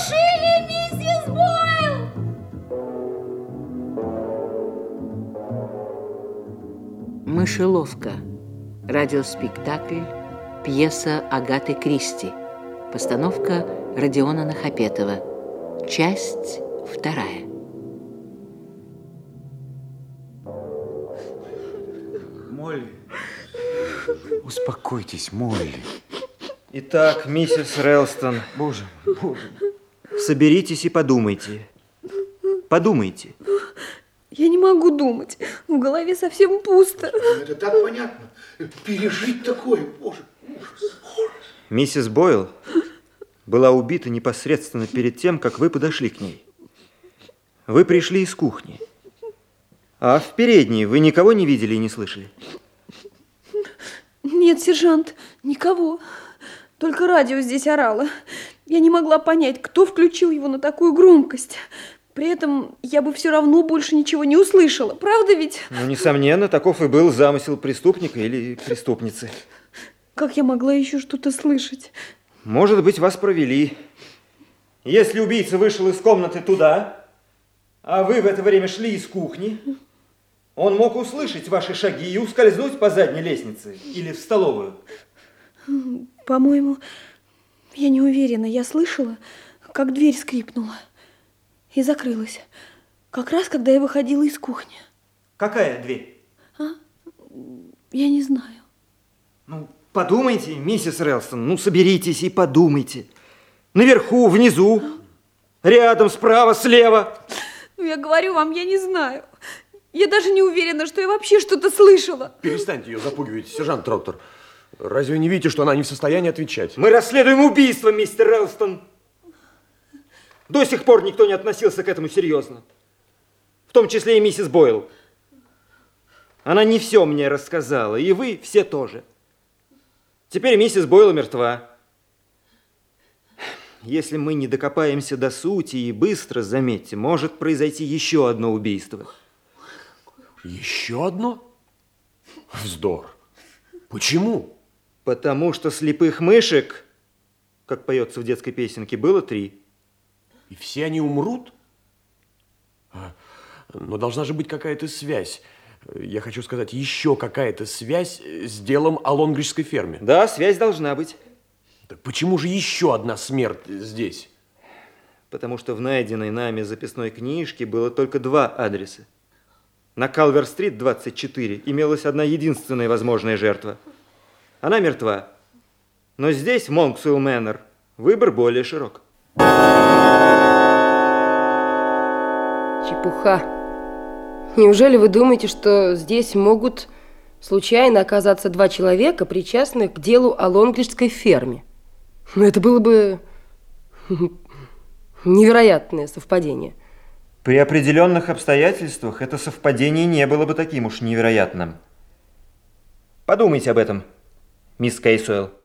Решили, миссис Бойл! Мышеловка. Радиоспектакль. Пьеса Агаты Кристи. Постановка Родиона Нахапетова. Часть вторая. Молли. Успокойтесь, Молли. Итак, миссис Релстон. Боже мой, боже мой. Соберитесь и подумайте. Подумайте. Я не могу думать. В голове совсем пусто. Это так понятно. Пережить такое, боже. Миссис Бойл была убита непосредственно перед тем, как вы подошли к ней. Вы пришли из кухни. А в передней вы никого не видели и не слышали? Нет, сержант, никого. Только радио здесь орало. Я не могла понять, кто включил его на такую громкость. При этом я бы все равно больше ничего не услышала. Правда ведь? Ну, несомненно, таков и был замысел преступника или преступницы. Как я могла еще что-то слышать? Может быть, вас провели. Если убийца вышел из комнаты туда, а вы в это время шли из кухни, он мог услышать ваши шаги и ускользнуть по задней лестнице или в столовую. По-моему, я не уверена. Я слышала, как дверь скрипнула и закрылась. Как раз, когда я выходила из кухни. Какая дверь? А? Я не знаю. Ну, подумайте, миссис Релстон, ну, соберитесь и подумайте. Наверху, внизу, рядом, справа, слева. Ну, я говорю вам, я не знаю. Я даже не уверена, что я вообще что-то слышала. Перестаньте ее запугивать, сержант Троктор. Разве не видите, что она не в состоянии отвечать? Мы расследуем убийство, мистер Релстон. До сих пор никто не относился к этому серьезно. В том числе и миссис Бойл. Она не все мне рассказала, и вы все тоже. Теперь миссис Бойл мертва. Если мы не докопаемся до сути и быстро, заметьте, может произойти еще одно убийство. Еще одно? Вздор. Почему? Потому что слепых мышек, как поется в детской песенке, было три. И все они умрут? А, но должна же быть какая-то связь. Я хочу сказать, еще какая-то связь с делом о лонгрижской ферме. Да, связь должна быть. Так почему же еще одна смерть здесь? Потому что в найденной нами записной книжке было только два адреса. На Калвер-стрит 24 имелась одна единственная возможная жертва. Она мертва. Но здесь, в Монксуэлл Мэннер, выбор более широк. Чепуха. Неужели вы думаете, что здесь могут случайно оказаться два человека, причастных к делу о лонглишской ферме? Ну, это было бы невероятное совпадение. При определенных обстоятельствах это совпадение не было бы таким уж невероятным. Подумайте об этом, мисс Кейсуэлл.